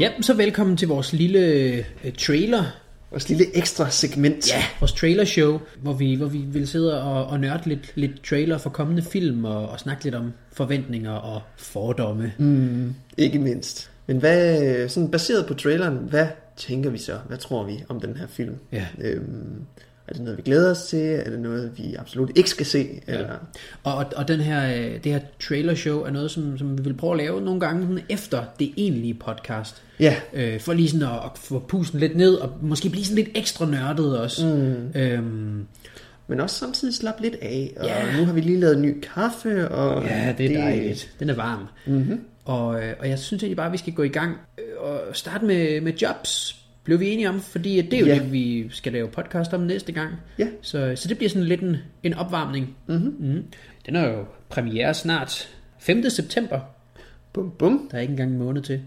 Ja, så velkommen til vores lille øh, trailer. Vores lille ekstra segment. Ja, vores trailer show, hvor vi, hvor vi vil sidde og, og nørde lidt, lidt trailer for kommende film og, og snakke lidt om forventninger og fordomme. Mm, ikke mindst. Men hvad, sådan baseret på traileren, hvad tænker vi så? Hvad tror vi om den her film? Ja. Øhm, er det noget, vi glæder os til? Er det noget, vi absolut ikke skal se? Eller? Og, og, og den her, øh, det her trailer show er noget, som, som vi vil prøve at lave nogle gange efter det egentlige podcast. Ja. Øh, for lige sådan at, at få pusten lidt ned, og måske blive sådan lidt ekstra nørdet også. Mm. Øhm, Men også samtidig slappe lidt af. Og Ja. nu har vi lige lavet ny kaffe. Og ja, det er dejligt. Den er varm. Mm-hmm. Og, øh, og jeg synes egentlig bare, at vi skal gå i gang øh, og starte med, med jobs. Blev vi enige om, fordi det er jo Ja. det, vi skal lave podcast om næste gang. Ja. Så, så det bliver sådan lidt en, en opvarmning. Mm-hmm. Mm. Den er jo premiere snart 5. september. Bum, bum. Der er ikke engang en måned til.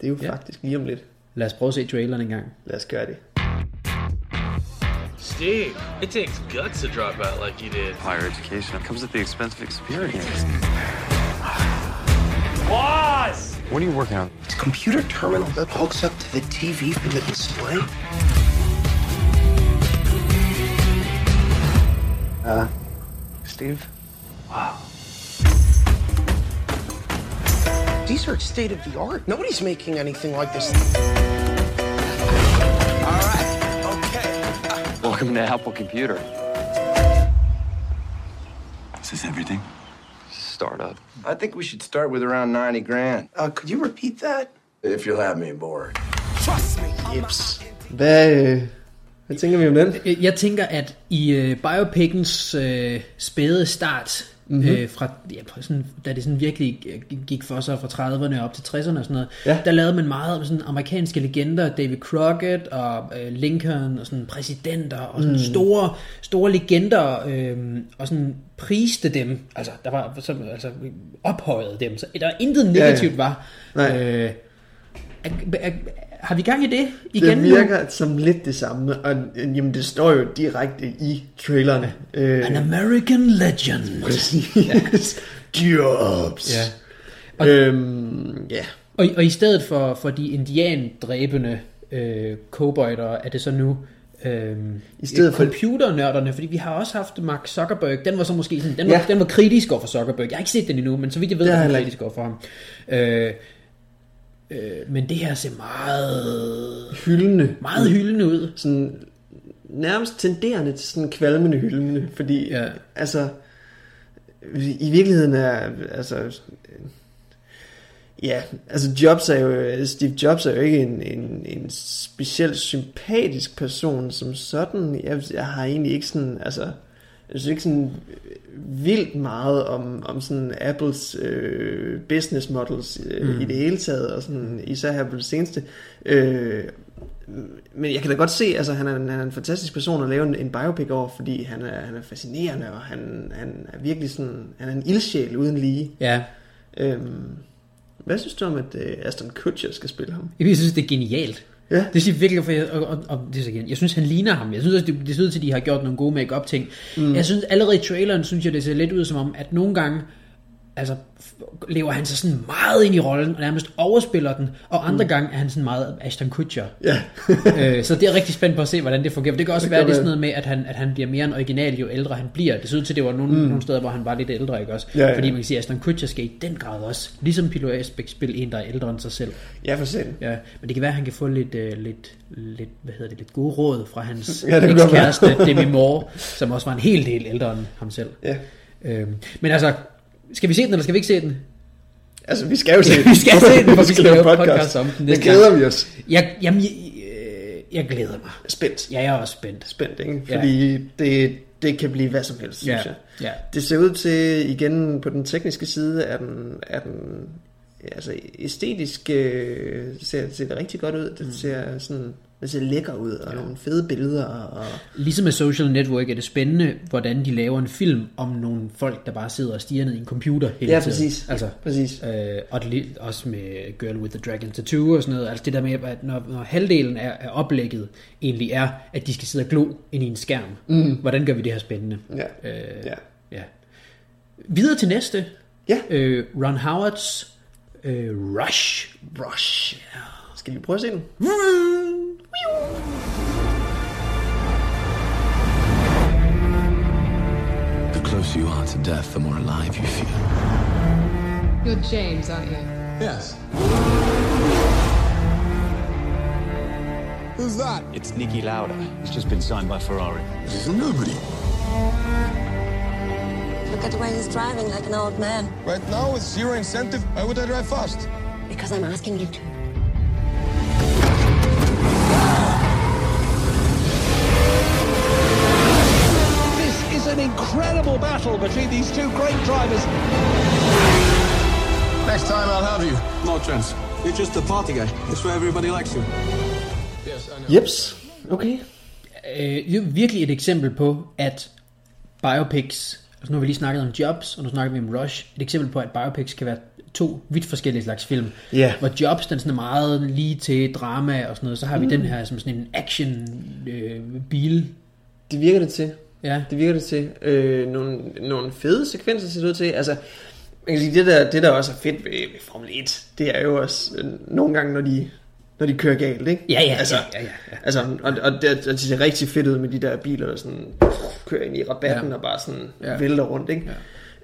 Det er jo Ja. faktisk lige om lidt. Lad os prøve at se traileren en gang. Lad os gøre det. Steve, it takes guts to drop out like you did. Higher education comes at the expense of experience. Boss! What are you working on? It's a computer terminal that hooks up to the TV for the display. Uh, Steve? Wow. These are state of the art. Nobody's making anything like this. All right, okay. Welcome to Apple Computer. Is this everything? Startup. I think we should start with around 90 grand. Uh, could you repeat that? If you'll have me aboard. Trust me. Jeps. Hvad, øh, hvad tænker vi om den? Jeg tænker, at i øh, biopickens øh, spæde start, mm-hmm. øh, fra, ja, sådan, da det sådan virkelig gik for sig fra 30'erne op til 60'erne og sådan noget, Ja. der lavede man meget om sådan amerikanske legender, David Crockett og øh, Lincoln og sådan præsidenter og sådan mm. store, store legender, øh, og sådan priste dem, altså der var så, altså ophøjede dem, så der var intet negativt var. Nej. Øh, er, er, har vi gang i det igen Det nu? virker som lidt det samme, og øh, jamen, det står jo direkte i traileren. Øh, An American Legend. Præcis. Jobs. Ja. Og, øhm, ja. Og, og i stedet for, for de indiandræbende øh, cowboyder, er det så nu øh, I stedet for- computernørderne, fordi vi har også haft Mark Zuckerberg, den var så måske sådan, den var, Ja. den var kritisk over for Zuckerberg. Jeg har ikke set den endnu, men så vidt jeg ved, har den heller kritisk over for ham. Øh, øh, men det her ser meget, Hyldende. meget hyldende ud. Sådan, nærmest tenderende til sådan kvalmende hyldende, fordi Ja. altså i virkeligheden er altså ja, altså Jobs er jo Steve Jobs er jo ikke en, en, en specielt sympatisk person som sådan. Jeg, jeg har egentlig ikke sådan altså jeg synes ikke sådan vildt meget om, om sådan Apples øh, business models øh, mm. i det hele taget, og sådan, især her på det seneste. Øh, men jeg kan da godt se, altså han er, en- han er en fantastisk person at lave en, en biopic over, fordi han er, han er fascinerende, og han, han er virkelig sådan, han er en ildsjæl uden lige. Ja, Øhm, hvad synes du om, at øh, Aston Kutcher skal spille ham? jeg synes, det er genialt. Ja. Det siger virkelig, for jeg, og, og, og det er så igen, jeg synes, han ligner ham. Jeg synes også, det, det ser ud til, at de har gjort nogle gode make-up ting. Mm. Jeg synes allerede i traileren, synes jeg, det ser lidt ud som om, at nogle gange, altså, lever han sig sådan meget ind i rollen, og nærmest overspiller den, og andre mm. gange er han sådan meget Ashton Kutcher. Ja. øh, så det er rigtig spændt på at se, hvordan det fungerer. Det kan også Det være, det er sådan noget med, at han, at han bliver mere en original, jo ældre han bliver. Det ser ud til, at det var nogle, mm. nogle steder, hvor han var lidt ældre, ikke også? Ja, ja. Fordi man kan sige, at Ashton Kutcher skal i den grad også, ligesom Pilo Asbæk, spille en, der er ældre end sig selv. ja, for sent. Ja, men det kan være, at han kan få lidt, øh, lidt, lidt, hvad hedder det, lidt gode råd fra hans Ja, ekskæreste Demi Moore, som også var en hel del ældre end ham selv. Ja. Øhm, men altså, skal vi se den, eller skal vi ikke se den? Altså, vi skal jo se Vi skal se den, for vi skal lave podcast. podcast om den Det glæder gang. vi os. Jeg, jamen, jeg, øh, jeg glæder mig. Spændt. Ja, jeg er også spændt. Spændt, ikke? Ja. Fordi det, det kan blive hvad som helst, synes Ja, jeg. ja. Det ser ud til, igen på den tekniske side, er den, er den altså æstetisk øh, ser, ser det rigtig godt ud. Det Mm. ser sådan, det ser lækker ud, og nogle fede billeder. Og, Ligesom med Social Network er det spændende, hvordan de laver en film om nogle folk, der bare sidder og stiger ned i en computer hele ja, tiden. præcis. Altså, præcis. Øh, og det, også med Girl with the Dragon Tattoo og sådan noget. Altså det der med, at når, når halvdelen af, af oplægget egentlig er, at de skal sidde og glo ind i en skærm. Mm. Hvordan gør vi det her spændende? Ja. Øh, Ja. ja. Videre til næste. Ja. Øh, Ron Howards øh, Rush. Rush. Ja. Skal vi prøve at se den? The closer you are to death, the more alive you feel. You're James, aren't you? Yes. Who's that? It's Nicky Lauda. He's just been signed by Ferrari. He's a nobody. Look at the way he's driving like an old man. Right now, with zero incentive, why would I drive fast? Because I'm asking you to. This is an incredible battle between these two great drivers. Next time, I'll have you. No chance. You're just a party guy. That's why everybody likes you. Yes, I know. Jeps. Okay. Øh, det virkelig et eksempel på, at biopics, altså nu har vi lige snakket om Jobs, og nu snakker vi om Rush, et eksempel på, at biopics kan være to vidt forskellige slags film. Ja. Hvor Jobs, den sådan er meget lige til drama og sådan noget, så har vi den her som sådan en action øh, bil. Det virker det til. Ja. Det virker det til. Øh, nogle, nogle fede sekvenser ser det ud til. Altså, man kan sige, det der, det der også er fedt ved, ved Formel 1, det er jo også øh, nogle gange, når de, når de kører galt, ikke? Ja, ja, altså, ja, ja, ja. Altså, og, og det, det ser rigtig fedt ud med de der biler, der sådan kører ind i rabatten Ja. og bare sådan Ja. vælter rundt, ikke?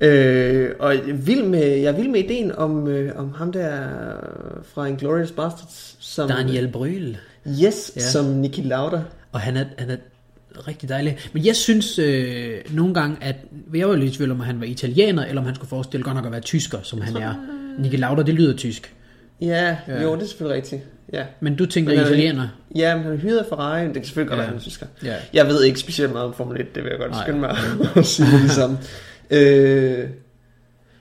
Ja. Øh, og jeg vild med, jeg er vild med ideen om, øh, om ham der fra Inglourious Bastards, som, Daniel Bryl. Yes, Ja. som Niki Lauda. Og han er, han er rigtig dejlig. Men jeg synes øh, nogle gange, at jeg var lidt i tvivl om, at han var italiener, eller om han skulle forestille godt nok at være tysker, som han er. Nicky Lauda, det lyder tysk. Ja, Ja. ja, jo, det er selvfølgelig rigtigt. Ja. Men du tænker Men er- italiener. Ja, men han er hyret af Ferrari, det kan selvfølgelig godt Ja. være, han er tysker. Ja. Jeg ved ikke specielt meget om Formel 1, det vil jeg godt Nej. skynde mig at sige det ligesom. Øh,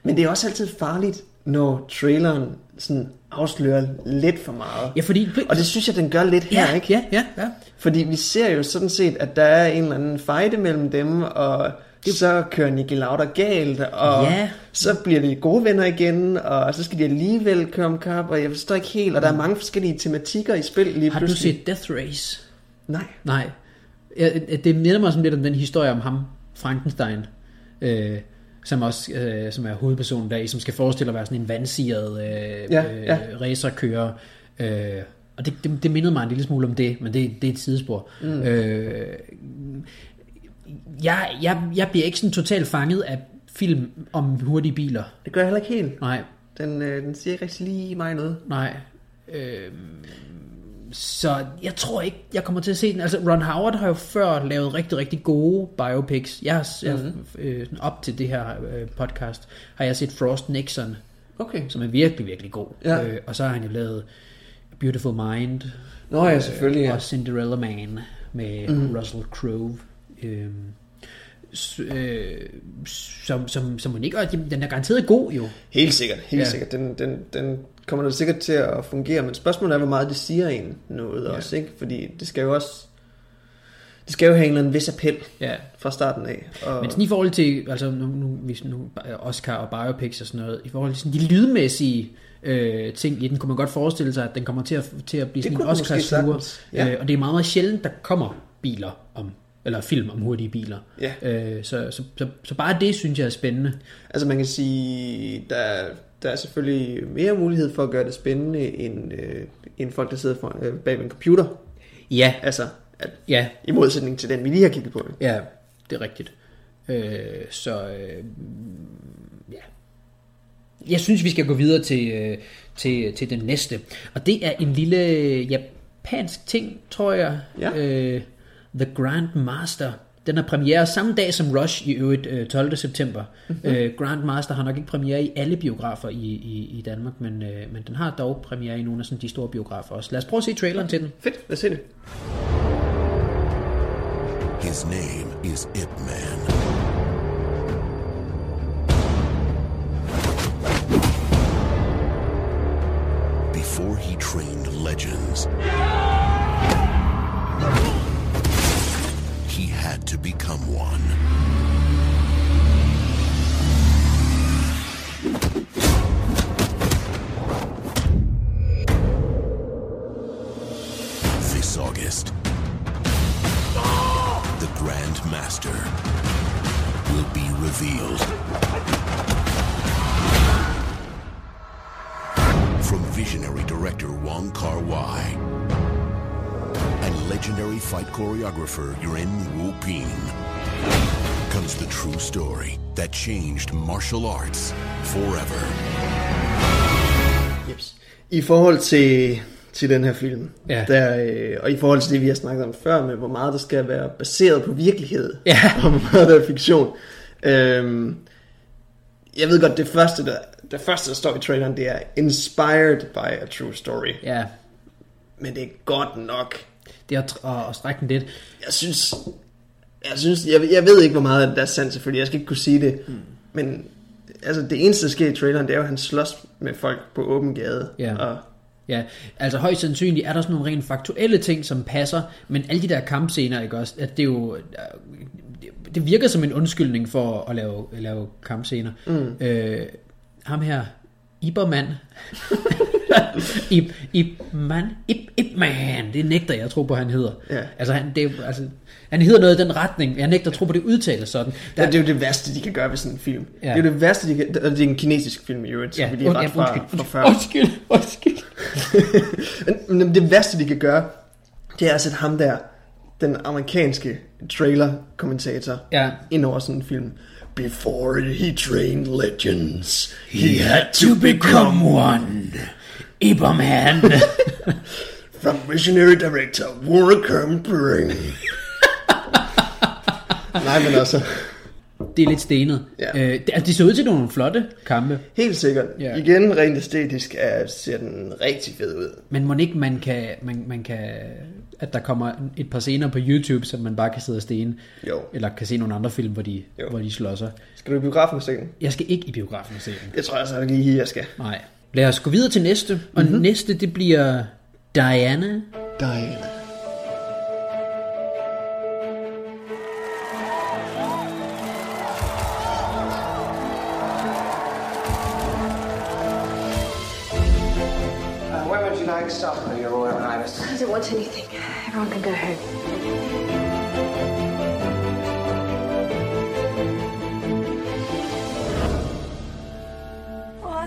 men det er også altid farligt, når traileren sådan afslører lidt for meget. Ja, fordi... Og det synes jeg, den gør lidt her, ja, ikke? Ja, ja, ja. Fordi vi ser jo sådan set, at der er en eller anden fight mellem dem, og så kører Niki Lauda galt, og Ja. så bliver de gode venner igen, og så skal de alligevel om kap, og jeg forstår ikke helt, og der er mange forskellige tematikker i spil lige Har du pludselig. set Death Race? Nej. Nej. Det minder mig sådan lidt om den historie om ham, Frankenstein, øh, som også øh, som er hovedpersonen der, som skal forestille at være sådan en vandsiret øh, Ja, øh, ja. racerkører. Øh, og det, det, det mindede mig en lille smule om det, men det, det er et sidespor. Mm. Øh, jeg, jeg, jeg bliver ikke sådan totalt fanget af film om hurtige biler. Det gør jeg heller ikke helt. Nej, Den, øh, den siger ikke rigtig lige mig noget. Nej. Øh, så jeg tror ikke, jeg kommer til at se den. Altså, Ron Howard har jo før lavet rigtig, rigtig gode biopics. Jeg har, Mhm. øh, op til det her øh, podcast, har jeg set Frost Nixon, Okay. som er virkelig, virkelig god. Ja. Øh, og så har han jo lavet Beautiful Mind. Nå ja, selvfølgelig, ja. Og Cinderella Man med mm. Russell Crowe. Øh, øh, som, som, som man ikke, og den er garanteret god jo. Helt sikkert, helt Ja. sikkert. Den, den, den kommer da sikkert til at fungere, men spørgsmålet er, hvor meget det siger en noget ja. også, ikke? Fordi det skal jo også... Det skal jo have en eller anden vis appel Ja. fra starten af. Og, Men sådan i forhold til, altså nu, nu, hvis nu Oscar og biopics og sådan noget, i forhold til sådan de lydmæssige øh, ting i den, kunne man godt forestille sig, at den kommer til at, til at blive Det sådan en kunne man måske Oscars fluer. sagtens, ja. Øh, og det er meget, meget sjældent, der kommer biler om, eller film om hurtige biler. Ja. Øh, så, så, så, så bare det, synes jeg er spændende. Altså man kan sige, der, der er selvfølgelig mere mulighed for at gøre det spændende, end, øh, end folk, der sidder for, øh, bag en computer. Ja, Altså, at, ja, i modsætning til den, vi lige har kigget på. ja, det er rigtigt. Øh, så øh, ja. Jeg synes, vi skal gå videre til, øh, til, til den næste. Og det er en lille japansk ting, tror jeg. Ja. Øh, The Grand Master. Den har premiere samme dag som Rush i øvrigt øh, 12. september. Mm-hmm. Øh, Grand Master har nok ikke premiere i alle biografer i, i, i Danmark, men, øh, men den har dog premiere i nogle af sådan de store biografer også. Lad os prøve at se traileren til den. Fedt, lad os se det. His name is Ip Man. Before he trained legends, he had to become one. This August, the Grand Master will be revealed. From visionary director Wong Kar Wai and legendary fight choreographer Yuen Wu Ping comes the true story that changed martial arts forever. Yes. I forhold til, til den her film, Ja. der, øh, og i forhold til det, vi har snakket om før, med hvor meget der skal være baseret på virkelighed, Ja. og hvor meget der er fiktion. Øhm, jeg ved godt, det første, der, det første, der står i traileren, det er inspired by a true story. Ja, Men det er godt nok. Det at, at, at strække den lidt. Jeg synes, jeg synes, jeg, jeg ved ikke, hvor meget af det der er sandt selvfølgelig, jeg skal ikke kunne sige det, Mm. men altså det eneste, der sker i traileren, det er jo, at han slås med folk på åben gade. Ja. Og Ja, altså højst sandsynligt er der sådan nogle rent faktuelle ting, som passer, men alle de der kampscener, ikke også, at det er jo, det virker som en undskyldning for at lave, lave kampscener. Mm. Øh, ham her, Iberman, Ib, Ibman, Ib, Ibman, det nægter jeg at tro på, han hedder. Ja. Altså, han, det er, altså, han hedder noget i den retning, jeg nægter at tro på, det udtales sådan. Ja, det er jo det værste, de kan gøre ved sådan en film. Ja. Det er jo det værste, de kan... Det er en kinesisk film i øvrigt, Ja, vi lige ret fra, fra før. undskyld, undskyld. Men det værste, de kan gøre, det er at sætte ham der, den amerikanske trailer-kommentator, Ja. ind over sådan en film. Before he trained legends, He had to become one. Iberman. From visionary director Warren Bring. Nej, men altså, det er lidt stenet. Ja. Øh, det, altså, de så ud til nogle flotte kampe, helt sikkert. Ja. Igen, rent æstetisk er, ser den rigtig fed ud. men må ikke man kan, man, man kan, at der kommer et par scener på YouTube, som man bare kan sidde og stene, Jo. eller kan se nogle andre film, hvor de, Jo. hvor de slår sig. Skal du i biografen og se den? Jeg skal ikke i biografen og se den. Jeg tror altså ikke lige, jeg skal. Nej. Lad os gå videre til næste, og mm-hmm. næste det bliver Diana. Diana. Uh, where would you like supper, Your Royal Highness? I don't want anything. Everyone can go home.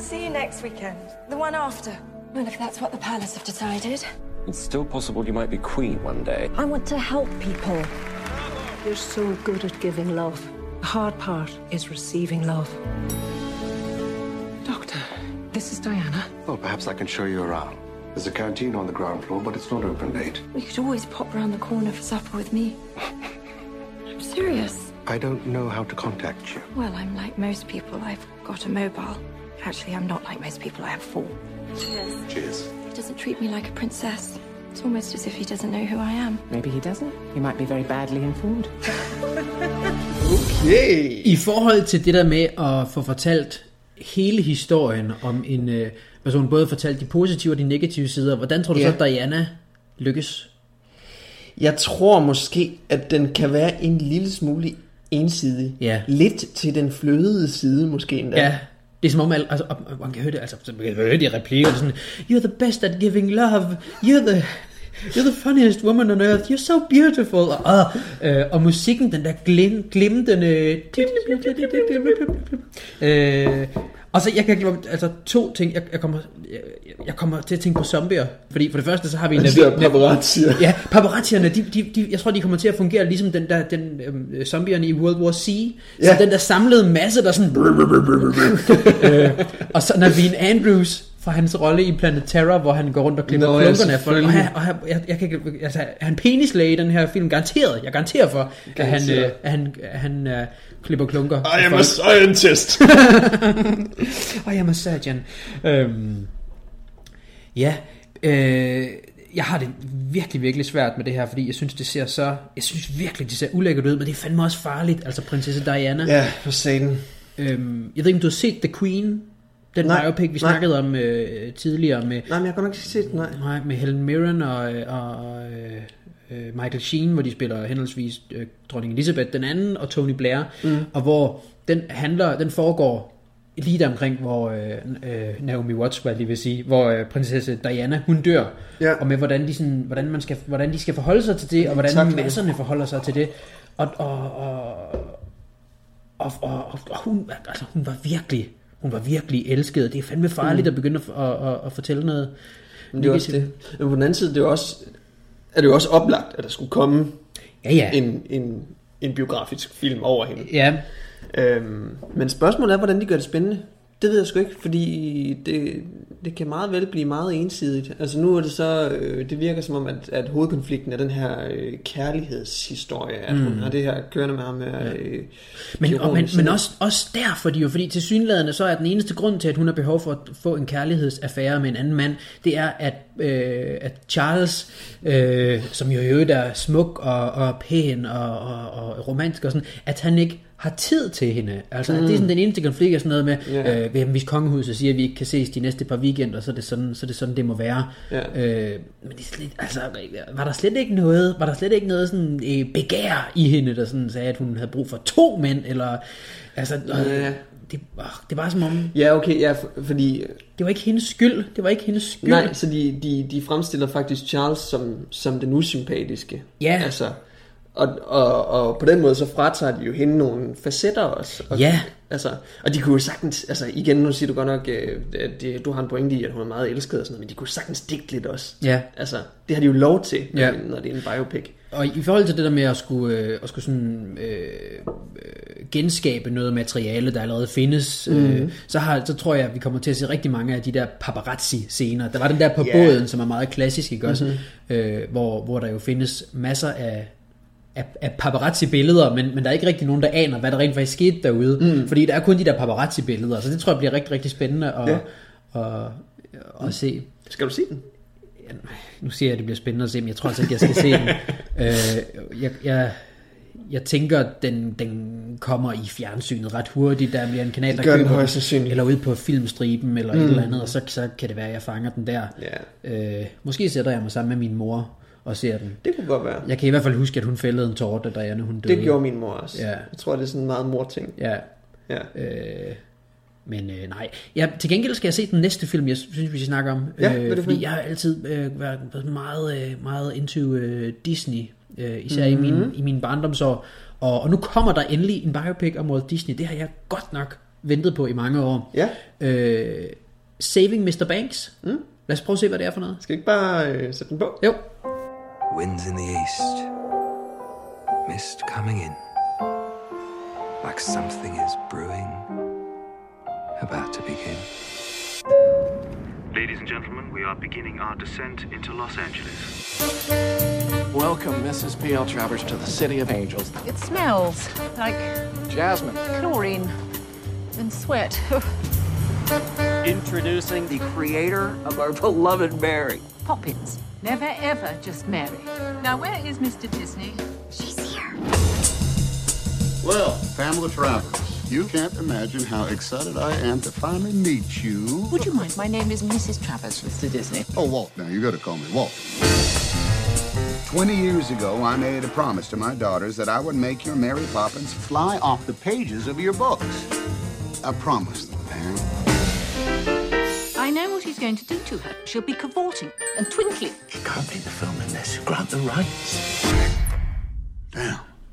See you next weekend. The one after. Well, if that's what the palace have decided. It's still possible you might be queen one day. I want to help people. You're so good at giving love. The hard part is receiving love. Doctor, this is Diana. Well, perhaps I can show you around. There's a canteen on the ground floor, but it's not open late. You could always pop round the corner for supper with me. I'm serious. I don't know how to contact you. Well, I'm like most people. I've got a mobile. Actually, I'm not like most people. I have four. Cheers. Cheers. He doesn't treat me like a princess. It's almost as if he doesn't know who I am. Maybe he doesn't. He might be very badly informed. Okay. I forhold til det der med at få fortalt hele historien om en øh, person, både fortalt de positive og de negative sider, hvordan tror du Ja. så, at Diana lykkes? Jeg tror måske, at den kan være en lille smule ensidig. Ja. Lidt til den flødede side måske endda. Ja, det er som om, al- altså, og man kan høre det, altså, man kan høre de replikker, det er sådan, you're the best at giving love, you're the, you're the funniest woman on earth, you're so beautiful, og, øh, og musikken, den der glim, glimtende, øh, og så jeg kan glemme, altså to ting, jeg, jeg, kommer, jeg, jeg kommer til at tænke på zombier, fordi for det første, så har vi De der paparazzier. Ja, paparazzierne, de, de, de, jeg tror, de kommer til at fungere ligesom den der, den, øhm, zombierne i World War C. Ja. Så den der samlede masse, der sådan... øh, og så Naveen Andrews fra hans rolle i Planet Terror, hvor han går rundt og klipper Nå, klunkerne af folk. Og, han, og han, jeg, jeg kan, altså, han penislæge i den her film? Garanteret. Jeg garanterer for, at han, Garanteret. øh, at han, at han øh, klipper klunker. I am a folk. scientist. I am a surgeon. Øhm, ja, øh, jeg har det virkelig, virkelig svært med det her, fordi jeg synes, det ser så... Jeg synes virkelig, det ser ulækkert ud, men det er fandme også farligt. Altså, prinsesse Diana. ja, for satan. Øhm, jeg ved ikke, om du har set The Queen? Den Nej, biopic, vi nej. snakkede om øh, tidligere med, Nej, men jeg kan nok ikke se den, nej. nej, med Helen Mirren og, og øh, øh, Michael Sheen, hvor de spiller henholdsvis øh, dronning Elizabeth den anden og Tony Blair, mm. og hvor den handler, den foregår lige der omkring, hvor øh, øh, Naomi Watts, hvad jeg lige vil sige, hvor øh, prinsesse Diana, hun dør, Ja. og med hvordan de, sådan, hvordan, man skal, hvordan de skal forholde sig til det, og hvordan det. masserne forholder sig til det, og, og, og, og, og, og, og hun, altså, hun var virkelig, hun var virkelig elsket. Det er fandme farligt Mm. at begynde at, at, at, at fortælle noget. Men det er også det. Men på den anden side, det er, også, er det jo også oplagt, at der skulle komme ja, ja. En, en, en biografisk film over hende. Ja. Øhm, men spørgsmålet er, hvordan de gør det spændende. Det ved jeg sgu ikke, fordi det, det kan meget vel blive meget ensidigt. Altså nu er det så, øh, det virker som om, at, at hovedkonflikten er den her øh, kærlighedshistorie, at mm. hun Mm. har det her kørende med ham. Med, øh, Men, og, men, men også, også derfor, de jo, fordi til synlædende, så er den eneste grund til, at hun har behov for at få en kærlighedsaffære med en anden mand, det er, at, øh, at Charles, øh, som jo i øvrigt er smuk og, og pæn og, og, og romantisk og sådan, at han ikke har tid til hende. Altså, mm. Mm. det er sådan den eneste konflikt, er sådan noget med, Ja. øh, hvis kongehuset siger, at vi ikke kan ses de næste par weekender, så er det sådan, så er det, sådan, det må være. Ja. Øh, men det er slet, altså, var der slet ikke noget, var der slet ikke noget sådan, øh, begær i hende, der sådan sagde, at hun havde brug for to mænd, eller, altså, øh, Ja. det, øh, det var som om, Ja, okay, ja, for, fordi... det var ikke hendes skyld, det var ikke hendes skyld. Nej, så de, de, de fremstiller faktisk Charles som, som den usympatiske. Ja. Altså, og, og, og på den måde så fratager de jo hende nogle facetter også. Og, Ja. Altså, og de kunne jo sagtens, altså igen, nu siger du godt nok, øh, at det, du har en pointe i, at hun er meget elsket og sådan noget, men de kunne sagtens digte lidt også. Ja. Altså, det har de jo lov til, Ja. når, når det er en biopic. Og i forhold til det der med at skulle, øh, at skulle sådan, øh, genskabe noget materiale, der allerede findes, øh, Mhm. så, har, så tror jeg, at vi kommer til at se rigtig mange af de der paparazzi-scener. Der var den der på Ja. båden, som er meget klassisk, ikke også? Mhm. Øh, hvor, hvor der jo findes masser af, af, af paparazzi-billeder, men, men der er ikke rigtig nogen, der aner, hvad der rent faktisk skete derude. Mm. Fordi der er kun de der paparazzi-billeder, så det tror jeg bliver rigtig, rigtig spændende at, Ja. at, at, at se. Skal du se den? Nu siger jeg, at det bliver spændende at se, men jeg tror altså ikke, jeg skal se den. Øh, jeg, jeg, jeg tænker, at den, den kommer i fjernsynet ret hurtigt. Der bliver en kanal, Det der gør den køber højst sandsynligt. Eller ude på filmstriben, eller mm. Mm. et eller andet, og så, så kan det være, at jeg fanger den der. Ja. Øh, måske sætter jeg mig sammen med min mor og ser den. Det kunne godt være. Jeg kan i hvert fald huske, at hun fældede en tårer, da Diana hun døde. Det gjorde min mor også. Ja. Jeg tror, det er sådan en meget mor-ting. Ja. Ja. Øh, men øh, nej. Ja, til gengæld skal jeg se den næste film, jeg synes, vi skal snakke om. Ja, øh, fordi en? jeg har altid øh, været meget, øh, meget into øh, Disney. Øh, især Mhm. i, min, i mine barndomsår. Og, og nu kommer der endelig en biopic om Walt Disney. Det har jeg godt nok ventet på i mange år. Ja. Øh, Saving Mr. Banks. Mm. Lad os prøve at se, hvad det er for noget. Skal vi ikke bare øh, sætte den på? Jo. Winds in the east, mist coming in, like something is brewing, about to begin. Ladies and gentlemen, we are beginning our descent into Los Angeles. Welcome, Mrs. P.L. Travers, to the City of Angels. It smells like Jasmine. chlorine and sweat. Introducing the creator of our beloved Mary. Poppins. Never ever just marry. Now, where is Mr. Disney? She's here. Well, Pamela Travers, you can't imagine how excited I am to finally meet you. Would you mind? My name is Mrs. Travers, Mr. Disney. Oh, Walt, now you gotta call me Walt. 20 years ago, I made a promise to my daughters that I would make your Mary Poppins fly off the pages of your books. I promised them, Pam. I know what he's going to do to her. She'll be cavorting and twinkling. You can't make the film unless you grant the rights.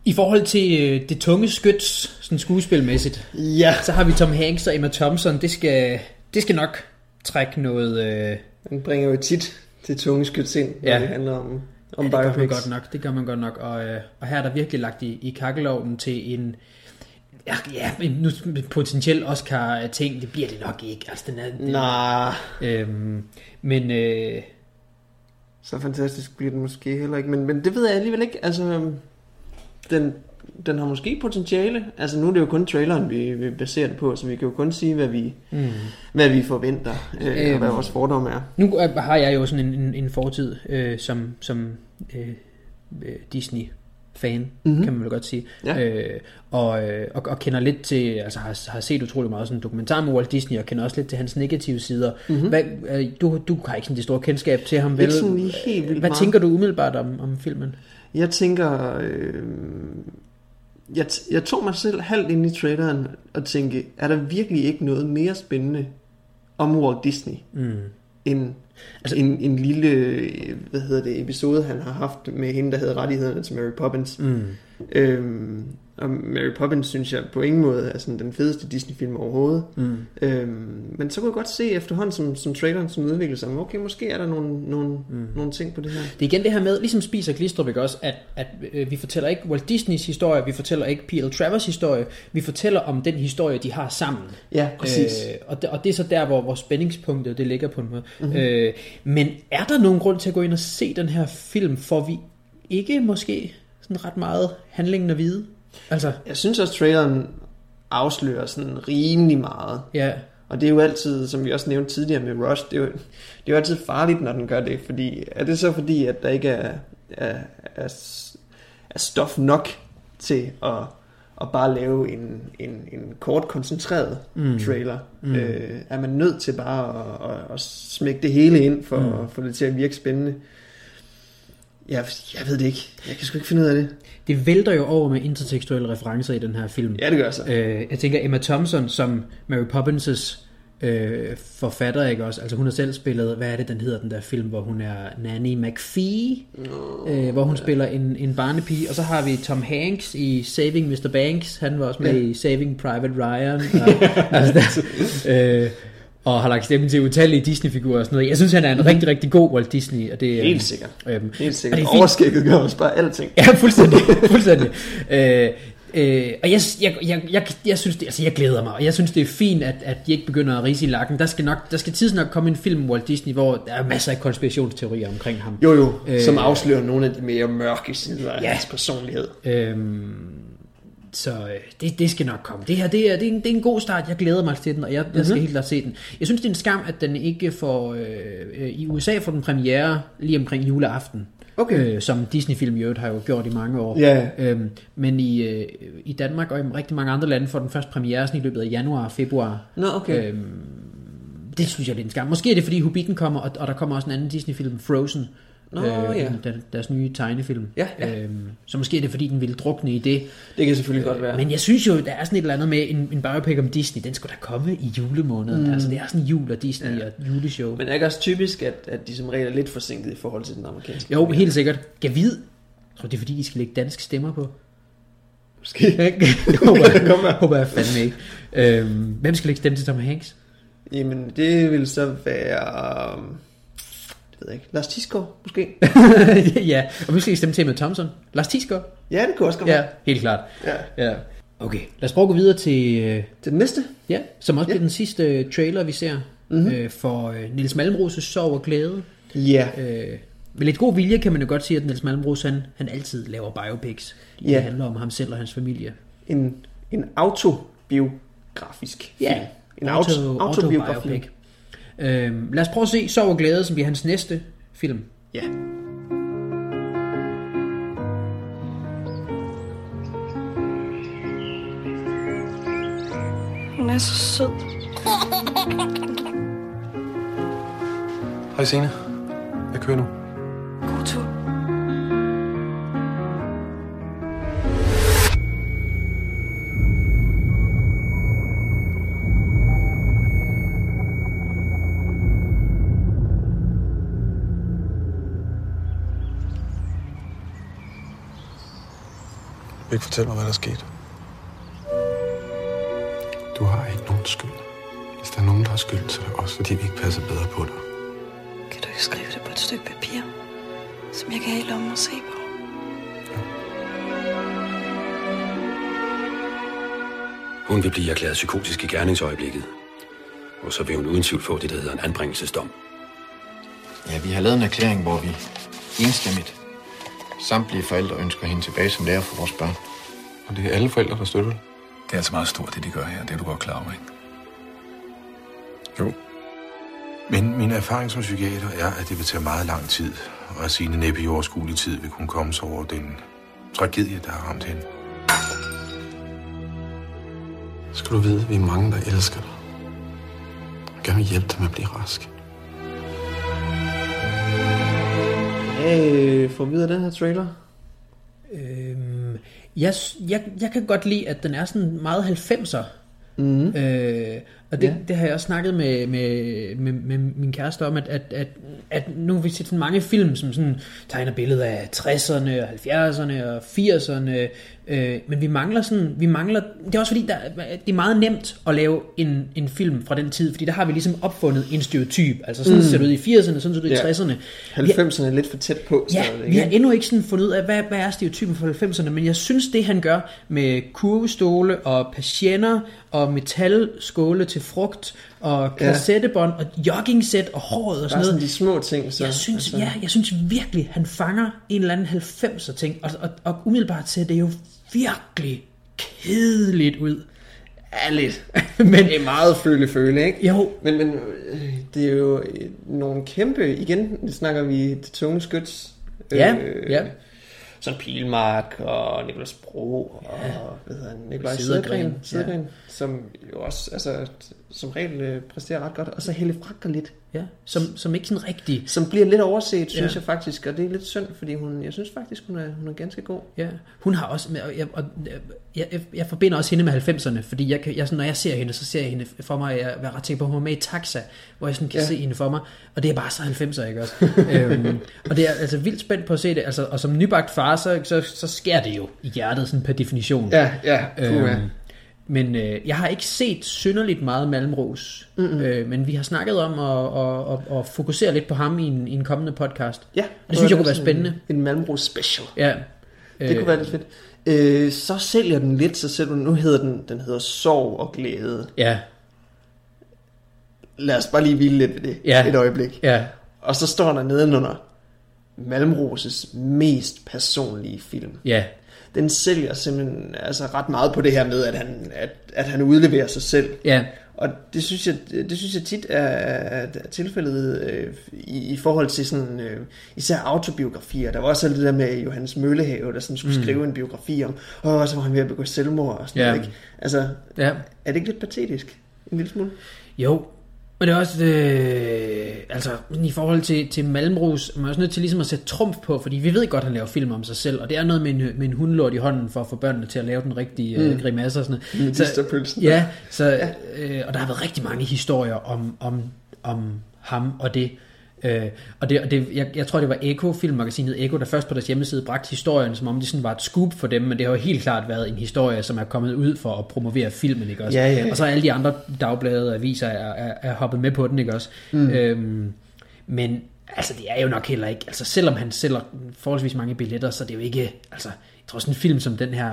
I forhold til øh, det tunge skyts, sådan skuespilmæssigt, ja. så har vi Tom Hanks og Emma Thompson. Det skal, det skal nok trække noget... Øh... Den bringer jo tit det tunge skyts ind, når Ja. det handler om, om ja, det gør man godt nok. Det gør man godt nok. Og, øh, og her er der virkelig lagt i, i kakkelovnen til en... Ja, ja en nu, potentiel Oscar-ting, det bliver det nok ikke. Altså, den er, den, Nej. Øhm, men... Øh, Så fantastisk bliver den måske heller ikke, men, men det ved jeg alligevel ikke. Altså, øhm, den, den har måske potentiale. Altså nu er det jo kun traileren, vi, vi baserer det på, så vi kan jo kun sige, hvad vi, Mm. hvad vi forventer, øh, og hvad Øhm, vores fordomme er. Nu er- har jeg jo sådan en, en, en fortid øh, som, som øh, øh, Mhm. mm-hmm. kan man vel godt sige. Ja. Øh, og, øh, og, og kender lidt til, altså har, har set utrolig meget sådan dokumentar med Walt Disney, og kender også lidt til hans negative sider. Mhm. Mm-hmm. Hvad, øh, du, du har ikke sådan det store kendskab til ham, vel? Ikke sådan helt vildt Hvad meget. tænker du umiddelbart om, om filmen? Jeg tænker, øh, jeg, jeg tog mig selv halvt ind i traileren og tænkte, er der virkelig ikke noget mere spændende om Walt Disney, Mm en, altså, en, en lille, øh, hvad hedder det, episode, han har haft med hende, der hedder rettighederne til Mary Poppins. Mm. Øhm, og Mary Poppins synes jeg på ingen måde er sådan den fedeste Disney-film overhovedet. Mm. Øhm, men så kunne jeg godt se efterhånden, som, som traileren som udvikler sig, okay, måske er der nogle, nogle, mm. nogle ting på det her. Det er igen det her med, ligesom Spis og Glistrup, ikke også, at, at øh, vi fortæller ikke Walt Disneys historie, vi fortæller ikke P.L. Travers historie, vi fortæller om den historie, de har sammen. Ja, præcis. Øh, og, det, og det er så der, hvor, hvor spændingspunktet det ligger på en måde. Mhm. Mm-hmm. Øh, men er der nogen grund til at gå ind og se den her film, for vi ikke måske sådan ret meget handlingen at vide? Altså, Jeg synes også, traileren afslører sådan rimelig meget. Ja. Og det er jo altid, som vi også nævnte tidligere med Rush, det er jo, det er jo altid farligt, når den gør det. Fordi, er det så fordi, at der ikke er, er, er, er stof nok til at, at bare lave en, en, en kort, koncentreret Mm. trailer? Mm. Øh, er man nødt til bare at, at, at smække det hele ind, for Mm. at få det til at virke spændende? Jeg, jeg ved det ikke. Jeg kan sgu ikke finde ud af det. Det vælter jo over med intertekstuelle referencer i den her film. Ja, det gør så. Øh, jeg tænker Emma Thompson som Mary Poppins' øh, forfatter, ikke også? Altså hun har selv spillet, hvad er det, den hedder, den der film, hvor hun er Nanny McPhee, øh, hvor hun spiller en, en barnepige. Og så har vi Tom Hanks i Saving Mr. Banks. Han var også med Ja. i Saving Private Ryan. Og, altså, der, øh, og har lagt stemme til utallige Disney-figurer og sådan noget. Jeg synes, han er en rigtig, rigtig god Walt Disney. Og det, Helt sikkert. Øhm, Helt og sikkert. det er fint. Overskægget gør også bare alting. Ja, fuldstændig. fuldstændig. øh, øh, og jeg, jeg, jeg, jeg, jeg synes det, altså jeg glæder mig, og jeg synes det er fint, at, at de ikke begynder at rise i lakken. Der skal, nok, der skal tidsnok komme en film om Walt Disney, hvor der er masser af konspirationsteorier omkring ham. Jo jo, Øh, øh, som afslører nogle af de mere mørke sider af Ja. hans personlighed. Øhm, så øh, det, det skal nok komme. Det her, det er, det, er en, det er en god start. Jeg glæder mig til den, og jeg, jeg skal Mhm. helt klart se den. Jeg synes, det er en skam, at den ikke får... Øh, øh, I USA får den premiere lige omkring juleaften. Okay. Øh, som Disney-film i øvrigt har jo gjort i mange år. Ja. Øhm, men i, øh, i Danmark og i rigtig mange andre lande får den først premiere i løbet af januar og februar. Nå, okay. Øhm, det synes jeg, er en skam. Måske er det, fordi Hobbiten kommer, og, og der kommer også en anden Disney-film, Frozen. Nå, ja. der, deres nye tegnefilm. Ja, ja. Øhm, så måske er det, fordi den ville drukne i det. Det kan selvfølgelig godt være. Men jeg synes jo, der er sådan et eller andet med en, en biopic om Disney. Den skulle da komme i julemåneden. Mm. Altså, det er sådan jul og Disney Ja. og juleshow. Men er ikke også typisk, at, at de som regel er lidt forsinket i forhold til den amerikanske? Jo, helt sikkert. Gavid. Jeg tror, det er fordi, de skal lægge danske stemmer på. Måske. det håber jeg, håber jeg fandme ikke. Øhm, hvem skal lægge stemme til Tom Hanks? Jamen, det vil så være... ved ikke. Lars Tisgaard, måske? ja, og lægge stemme til med Thompson? Lars Tisgaard? Ja, det kunne også godt Ja, helt klart. Ja. ja. Okay, lad os prøve at gå videre til... Øh, til den næste? Ja, som også ja. bliver den sidste øh, trailer, vi ser Mhm. øh, for øh, Nils Malmros' Sorg og Glæde. Ja. Øh, med lidt god vilje kan man jo godt sige, at Nils Malmros, han, han altid laver biopics. Det Ja. handler om ham selv og hans familie. En, en autobiografisk Ja, film. En auto, autobiografi. Autobiopic. Øh, lad os prøve at se Sorg og Glæde, som bliver hans næste film. Ja. Hun er så sød. Hej Signe. Jeg kører nu. Ikke fortælle mig, hvad der er sket? Du har ikke nogen skyld. Hvis der er nogen, der har skyld, så er det også, fordi vi ikke passer bedre på dig. Kan du ikke skrive det på et stykke papir, som jeg kan have i lommen og se på? Hun vil blive erklæret psykotisk i gerningsøjeblikket. Og så vil hun uden tvivl få det, der hedder en anbringelsesdom. Ja, vi har lavet en erklæring, hvor vi enstemmigt samtlige forældre ønsker hende tilbage som lærer for vores børn. Og det er alle forældre, der støtter det. Det er altså meget stort, det de gør her. Det er du godt klar over, ikke? Jo. Men min erfaring som psykiater er, at det vil tage meget lang tid, og at sine næppe i overskuelig tid vil kunne komme sig over den tragedie, der har ramt hende. Skal du vide, at vi er mange, der elsker dig. Og gerne vil hjælpe dig med at blive rask. Øh, hey, får vi videre den her trailer? Øhm, jeg, jeg, jeg kan godt lide, at den er sådan meget 90'er. Mhm. Øh, og det, Ja. det har jeg også snakket med, med, med, med min kæreste om, at, at, at, at nu har vi set sådan mange film, som sådan tegner billeder af 60'erne, og 70'erne og 80'erne, øh, men vi mangler sådan, vi mangler, det er også fordi, der, det er meget nemt at lave en, en film fra den tid, fordi der har vi ligesom opfundet en stereotyp, altså sådan Mm. mm. ser det ud i 80'erne, sådan ser det ud i Ja. 60'erne. Vi har- 90'erne er lidt for tæt på Ja, stadigvæk, vi har endnu ikke sådan fundet ud af, hvad, hvad er stereotypen for 90'erne, men jeg synes, det han gør med kurvestole og patienter og metalskåle til frugt og Ja. kassettebånd og joggingsæt og håret og sådan Bare sådan noget. de små ting. Så, Jeg synes, altså. ja, jeg synes virkelig, han fanger en eller anden 90'er ting, og, og, og umiddelbart ser det jo virkelig kedeligt ud. Ja, lidt. men det er meget føle-føle, ikke? Jo. Men, men øh, det er jo øh, nogle kæmpe, igen, snakker vi det tunge skyts. Ja, ja. Sådan Pilmark og Nicolas Bro og hvad hedder han, Nikolaj Cedergren, Sædergren, ja. Som jo også, altså, som regel øh, præsterer ret godt. Og så Helle Frakker lidt. Ja, som, som ikke sådan rigtig... Som bliver lidt overset, synes Ja. jeg faktisk, og det er lidt synd, fordi hun, jeg synes faktisk, hun er, hun er ganske god. Ja, hun har også, og jeg, og jeg, jeg, jeg forbinder også hende med 90'erne, fordi jeg, jeg, når jeg ser hende, så ser jeg hende for mig, jeg er ret sikker på, at hun er med i Taxa, hvor jeg sådan kan Ja. ja. se hende for mig, og det er bare så 90'er, ikke også? øhm, og det er altså vildt spændt på at se det, altså, og som nybagt far, så, så, så sker det jo i hjertet, sådan per definition. Ja, ja, puha. Men øh, jeg har ikke set synderligt meget Malmros, Mm-mm. øh, men vi har snakket om at, at, at, at fokusere lidt på ham i en, i en kommende podcast. Ja, det synes jeg kunne være spændende. En, en Malmros special. Ja. Det Øh, kunne være lidt fedt. Øh, så sælger den lidt sig selv. Nu hedder den, den hedder Sorg og Glæde. Ja. Lad os bare lige hvile lidt ved det Ja. et øjeblik. Ja. Og så står der nedenunder Malmroses mest personlige film. Ja. Den sælger simpelthen altså ret meget på det her med, at han, at, at han udleverer sig selv. Ja. Og det synes jeg, det synes jeg tit er, er tilfældet øh, i, i forhold til sådan, øh, især autobiografier. Der var også det der med Johannes Møllehave, der sådan skulle Mm. mm. skrive en biografi om, åh, så var han ved at begå selvmord og sådan Ja. noget, ikke? Altså, Ja. er det ikke lidt patetisk? En lille smule? Jo, men det er også, øh, altså i forhold til, til Malmros, man er også nødt til ligesom at sætte trumf på, fordi vi ved godt, at han laver film om sig selv, og det er noget med en, med en hundlort i hånden for at få børnene til at lave den rigtige mm. Mm. øh, grimasse og sådan noget. Medisterpølsen. ja, så, øh, og der har været rigtig mange historier om, om, om ham og det. Øh, og det, og det jeg, jeg tror det var Eko, filmmagasinet Eko, der først på deres hjemmeside bragte historien, som om det sådan var et scoop for dem, men det har jo helt klart været en historie, som er kommet ud for at promovere filmen, ikke også? Ja, ja. Og så er alle de andre dagblade og aviser er, er, er hoppet med på den, ikke også? Mm. Øhm, men altså det er jo nok heller ikke, altså selvom han sælger forholdsvis mange billetter, så er det jo ikke, altså jeg tror sådan en film som den her,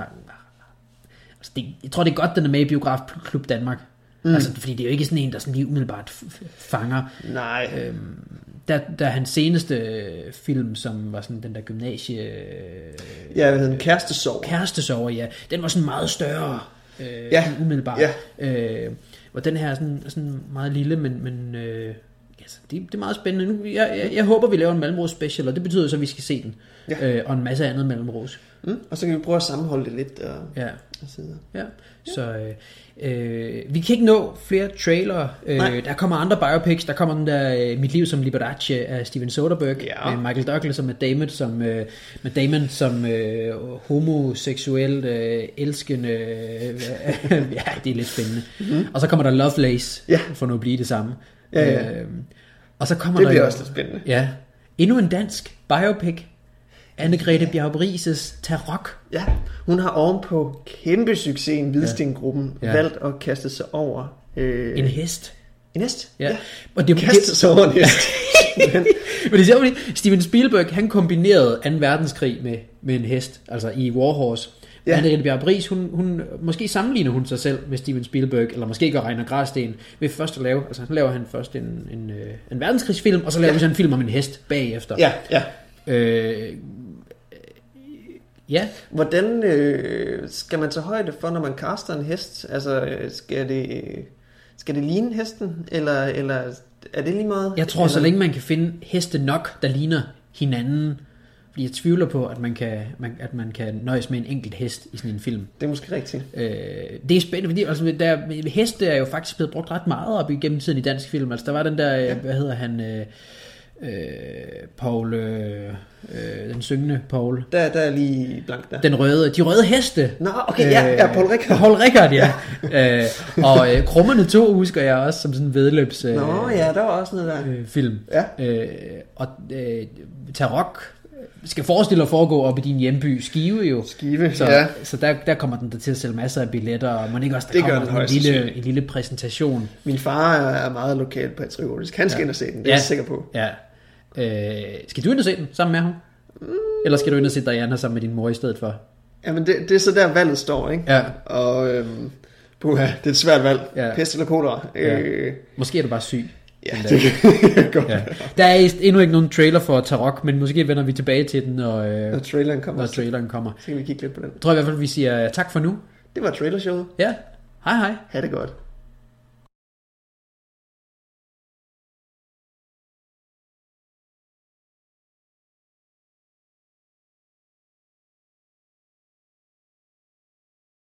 altså det, jeg tror det er godt, den er med i Biografklub Danmark. Mm. Altså, fordi det er jo ikke sådan en, der sådan lige umiddelbart fanger. Nej. Øhm, der, der hans seneste film, som var sådan den der gymnasie... Ja, hvad hedder den? Kærestesorg. Kærestesorg, ja. Den var sådan meget større øh, Ja. umiddelbart. Ja. Øh, og den her er sådan, sådan meget lille, men, men øh, altså, det, det er meget spændende. Nu, jeg, jeg, jeg håber, vi laver en Malmros special, og det betyder så, at vi skal se den. Ja. Øh, og en masse andet Malmros. Mm. Og så kan vi prøve at sammenholde det lidt og, Ja. og så videre. Ja. Så øh, øh, vi kan ikke nå flere trailere. Nej. Øh, der kommer andre biopics. Der kommer den der øh, Mit liv som Liberace af Steven Soderbergh. Ja. Med Michael Douglas og Matt Damon som, øh, Matt Damon som øh, homoseksuel øh, elskende. Øh, ja, det er lidt spændende. Mhm. Og så kommer der Lovelace. Ja. For nu at blive det samme. Ja, ja. Øh, og så kommer Det der bliver jo- også lidt spændende. Ja. Endnu en dansk biopic. Anne-Grethe Bjarup-Rises Tarok. Ja, hun har ovenpå kæmpe succesen Hvidstengruppen Ja. ja. valgt at kaste sig over... Øh, En hest. En hest? Ja. Og det, Kaste sig over en hest. Men det er Steven Spielberg, han kombinerede 2. verdenskrig med, med en hest, altså i Warhorse. Ja. Ja. Anne Bjerg Bris, hun, hun, måske sammenligner hun sig selv med Steven Spielberg, eller måske gør Reiner Gradsten ved først at lave, altså så laver han først en, en, øh, en verdenskrigsfilm, og så laver Ja. så en film om en hest bagefter. Ja, ja. Øh, ja. Hvordan øh, skal man tage højde for, når man kaster en hest? Altså, øh, skal det, skal det ligne hesten, eller, eller er det lige meget? Jeg tror, eller? så længe man kan finde heste nok, der ligner hinanden, fordi jeg tvivler på, at man kan, man, at man kan nøjes med en enkelt hest i sådan en film. Det er måske rigtigt. Øh, det er spændende, fordi altså, der, heste er jo faktisk blevet brugt ret meget op igennem tiden i dansk film. Altså, der var den der, ja. hvad hedder han, øh, øh, Paul, øh, øh, den syngende Paul. Der, der er lige blank der. Den røde, de røde heste. Nå, okay, ja, ja, Paul Rickard. Paul Rickard, ja. øh, og øh, Krummerne 2 husker jeg også som sådan en vedløbs øh, Nå, ja, der var også noget der. øh, film. Ja. Øh, og øh, Tarok skal forestille at foregå op i din hjemby Skive jo. Skive, så, ja. Så der, der kommer den der til at sælge masser af billetter, og man ikke også, der Det kommer den en lille, en lille præsentation. Min far er meget lokalt patriotisk. Han skal Ja. ind og se den, det er jeg sikker på. Ja. Øh, skal du ind og se den sammen med ham? Mm. Eller skal du ind og se Diana sammen med din mor i stedet for? Jamen, det, det er så der valget står, ikke? Ja. Og øhm, puha, det er et svært valg. Ja. Pest eller kolera. Ja. Øh, Måske er du bare syg. Ja, det kan godt ja. Der er endnu ikke nogen trailer for Tarok, men måske vender vi tilbage til den, når, øh, Når traileren kommer. når traileren kommer. så kan vi kigge lidt på den. Jeg tror i hvert fald, vi siger tak for nu. Det var trailershowet. Ja. Hej hej. Ha' det godt.